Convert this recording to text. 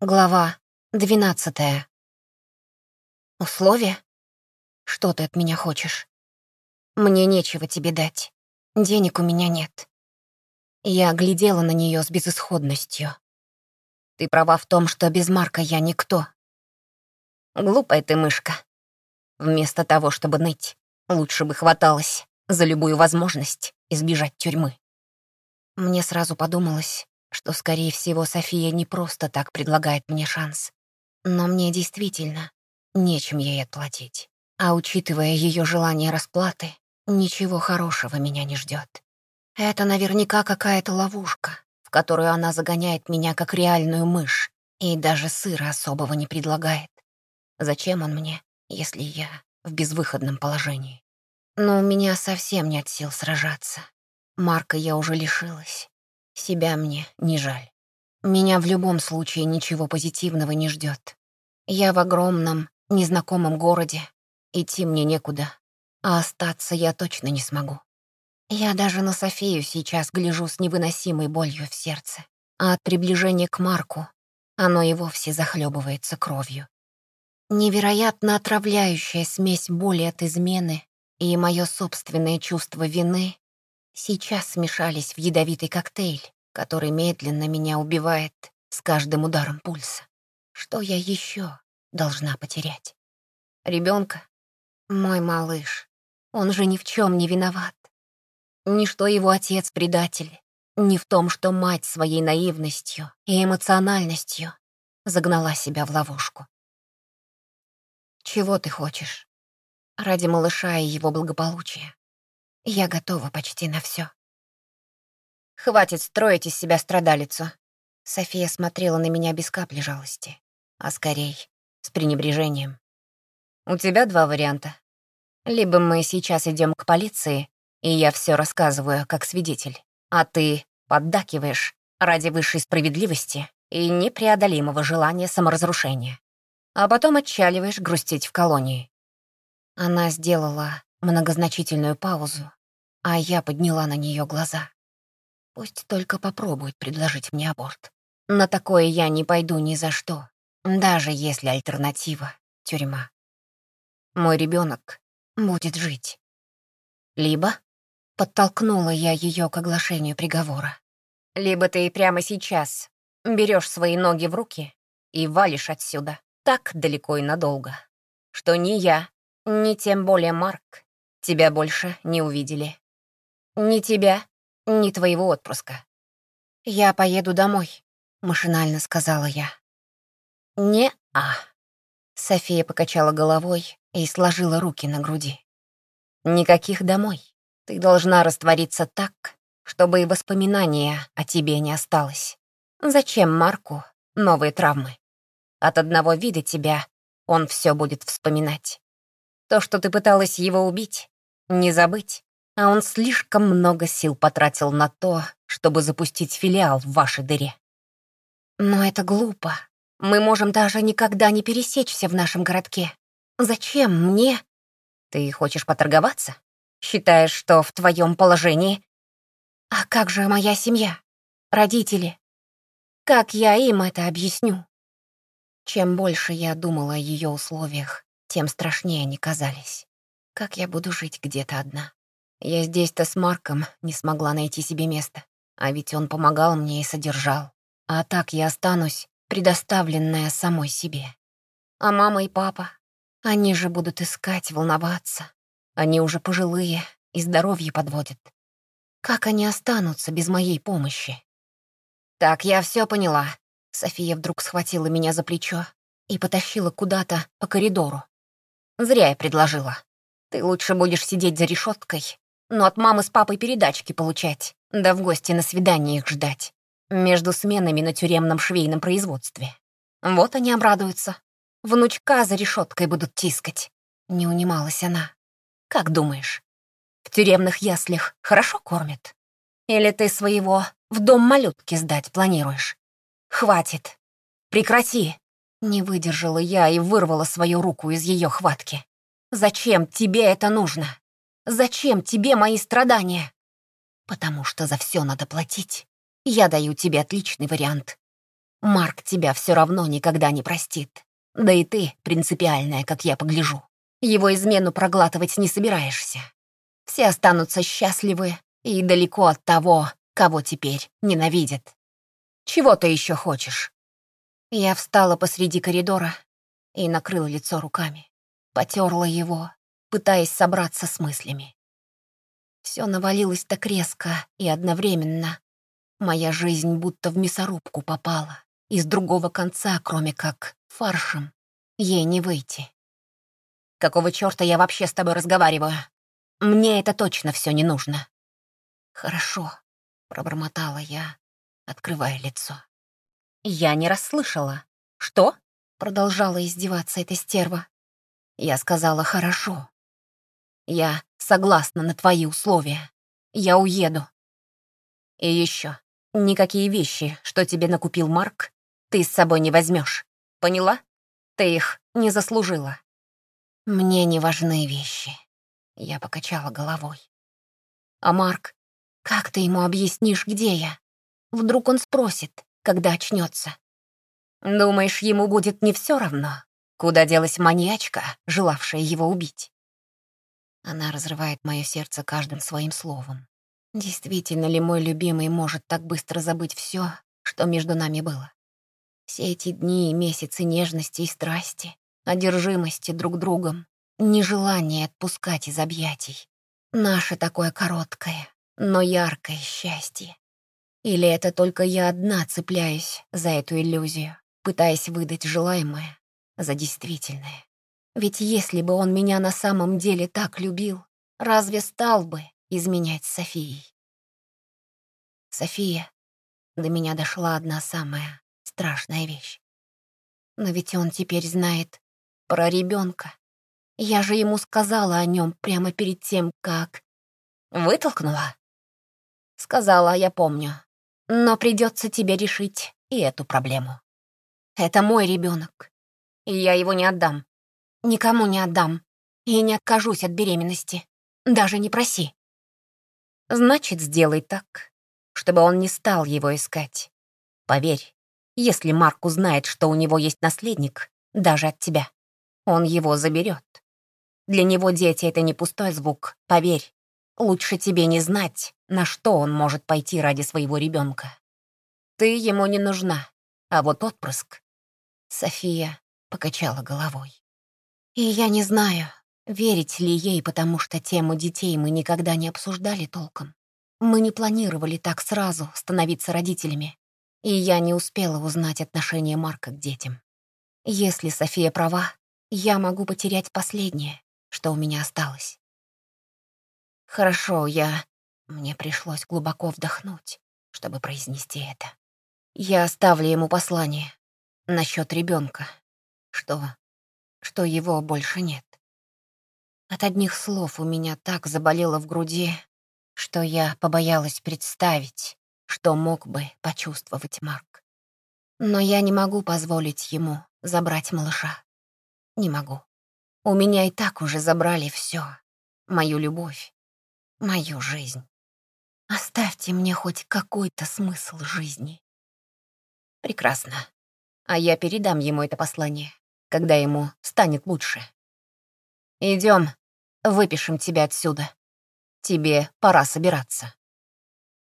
Глава двенадцатая. Условия? Что ты от меня хочешь? Мне нечего тебе дать. Денег у меня нет. Я глядела на нее с безысходностью. Ты права в том, что без Марка я никто. Глупая ты мышка. Вместо того, чтобы ныть, лучше бы хваталась за любую возможность избежать тюрьмы. Мне сразу подумалось, что, скорее всего, София не просто так предлагает мне шанс. Но мне действительно нечем ей отплатить. А учитывая ее желание расплаты, ничего хорошего меня не ждет. Это наверняка какая-то ловушка, в которую она загоняет меня как реальную мышь и даже сыра особого не предлагает. Зачем он мне, если я в безвыходном положении? Но у меня совсем нет сил сражаться. Марка я уже лишилась. Себя мне не жаль. Меня в любом случае ничего позитивного не ждет. Я в огромном, незнакомом городе. Идти мне некуда, а остаться я точно не смогу. Я даже на Софию сейчас гляжу с невыносимой болью в сердце, а от приближения к Марку оно и вовсе захлебывается кровью. Невероятно отравляющая смесь боли от измены и мое собственное чувство вины сейчас смешались в ядовитый коктейль, который медленно меня убивает с каждым ударом пульса. Что я еще должна потерять? Ребенка? Мой малыш. Он же ни в чем не виноват. Ни что его отец предатель, ни в том, что мать своей наивностью и эмоциональностью загнала себя в ловушку. Чего ты хочешь? Ради малыша и его благополучия. Я готова почти на все. Хватит строить из себя страдалицу. София смотрела на меня без капли жалости, а скорей с пренебрежением. У тебя два варианта. Либо мы сейчас идем к полиции, и я все рассказываю как свидетель, а ты поддакиваешь ради высшей справедливости и непреодолимого желания саморазрушения, а потом отчаливаешь грустить в колонии. Она сделала многозначительную паузу, а я подняла на нее глаза. Пусть только попробует предложить мне аборт. На такое я не пойду ни за что, даже если альтернатива — тюрьма. Мой ребенок будет жить. Либо подтолкнула я ее к оглашению приговора. Либо ты прямо сейчас берешь свои ноги в руки и валишь отсюда так далеко и надолго, что ни я, ни тем более Марк тебя больше не увидели. Ни тебя, ни твоего отпуска. Я поеду домой, машинально сказала я. Не-а. София покачала головой и сложила руки на груди. Никаких домой. Ты должна раствориться так, чтобы и воспоминания о тебе не осталось. Зачем Марку новые травмы? От одного вида тебя он все будет вспоминать. То, что ты пыталась его убить, не забыть а он слишком много сил потратил на то, чтобы запустить филиал в вашей дыре. Но это глупо. Мы можем даже никогда не пересечься в нашем городке. Зачем мне? Ты хочешь поторговаться? Считаешь, что в твоем положении? А как же моя семья? Родители? Как я им это объясню? Чем больше я думала о ее условиях, тем страшнее они казались. Как я буду жить где-то одна? Я здесь-то с Марком не смогла найти себе места, а ведь он помогал мне и содержал. А так я останусь предоставленная самой себе. А мама и папа, они же будут искать, волноваться. Они уже пожилые и здоровье подводят. Как они останутся без моей помощи? Так, я все поняла. София вдруг схватила меня за плечо и потащила куда-то по коридору. Зря я предложила. Ты лучше будешь сидеть за решеткой но от мамы с папой передачки получать, да в гости на свидание их ждать. Между сменами на тюремном швейном производстве. Вот они обрадуются. Внучка за решеткой будут тискать. Не унималась она. Как думаешь, в тюремных яслях хорошо кормят? Или ты своего в дом малютки сдать планируешь? Хватит. Прекрати. Не выдержала я и вырвала свою руку из ее хватки. Зачем тебе это нужно? Зачем тебе мои страдания? Потому что за все надо платить. Я даю тебе отличный вариант. Марк тебя все равно никогда не простит. Да и ты, принципиальная, как я погляжу. Его измену проглатывать не собираешься. Все останутся счастливы и далеко от того, кого теперь ненавидят. Чего ты еще хочешь? Я встала посреди коридора и накрыла лицо руками. Потерла его, пытаясь собраться с мыслями. Все навалилось так резко и одновременно. Моя жизнь будто в мясорубку попала. Из другого конца, кроме как фаршем, ей не выйти. Какого черта я вообще с тобой разговариваю? Мне это точно все не нужно. Хорошо, пробормотала я, открывая лицо. Я не расслышала. Что? Продолжала издеваться эта стерва. Я сказала «хорошо». Я согласна на твои условия. Я уеду. И еще, никакие вещи, что тебе накупил Марк, ты с собой не возьмешь. Поняла? Ты их не заслужила. Мне не важны вещи. Я покачала головой. А Марк, как ты ему объяснишь, где я? Вдруг он спросит, когда очнется. Думаешь, ему будет не все равно, куда делась маньячка, желавшая его убить? Она разрывает мое сердце каждым своим словом. Действительно ли мой любимый может так быстро забыть все, что между нами было? Все эти дни и месяцы нежности и страсти, одержимости друг другом, нежелание отпускать из объятий. Наше такое короткое, но яркое счастье. Или это только я одна цепляюсь за эту иллюзию, пытаясь выдать желаемое за действительное? Ведь если бы он меня на самом деле так любил, разве стал бы изменять Софией? София, до меня дошла одна самая страшная вещь. Но ведь он теперь знает про ребенка. Я же ему сказала о нем прямо перед тем, как... Вытолкнула? Сказала, я помню. Но придется тебе решить и эту проблему. Это мой ребенок, и я его не отдам. Никому не отдам. И не откажусь от беременности. Даже не проси. Значит, сделай так, чтобы он не стал его искать. Поверь, если Марк узнает, что у него есть наследник, даже от тебя, он его заберет. Для него дети — это не пустой звук, поверь. Лучше тебе не знать, на что он может пойти ради своего ребенка. Ты ему не нужна, а вот отпрыск. София покачала головой. И я не знаю, верить ли ей, потому что тему детей мы никогда не обсуждали толком. Мы не планировали так сразу становиться родителями, и я не успела узнать отношение Марка к детям. Если София права, я могу потерять последнее, что у меня осталось. Хорошо, я... Мне пришлось глубоко вдохнуть, чтобы произнести это. Я оставлю ему послание насчет ребенка, что что его больше нет. От одних слов у меня так заболело в груди, что я побоялась представить, что мог бы почувствовать Марк. Но я не могу позволить ему забрать малыша. Не могу. У меня и так уже забрали все. Мою любовь, мою жизнь. Оставьте мне хоть какой-то смысл жизни. Прекрасно. А я передам ему это послание когда ему станет лучше. Идем, выпишем тебя отсюда. Тебе пора собираться.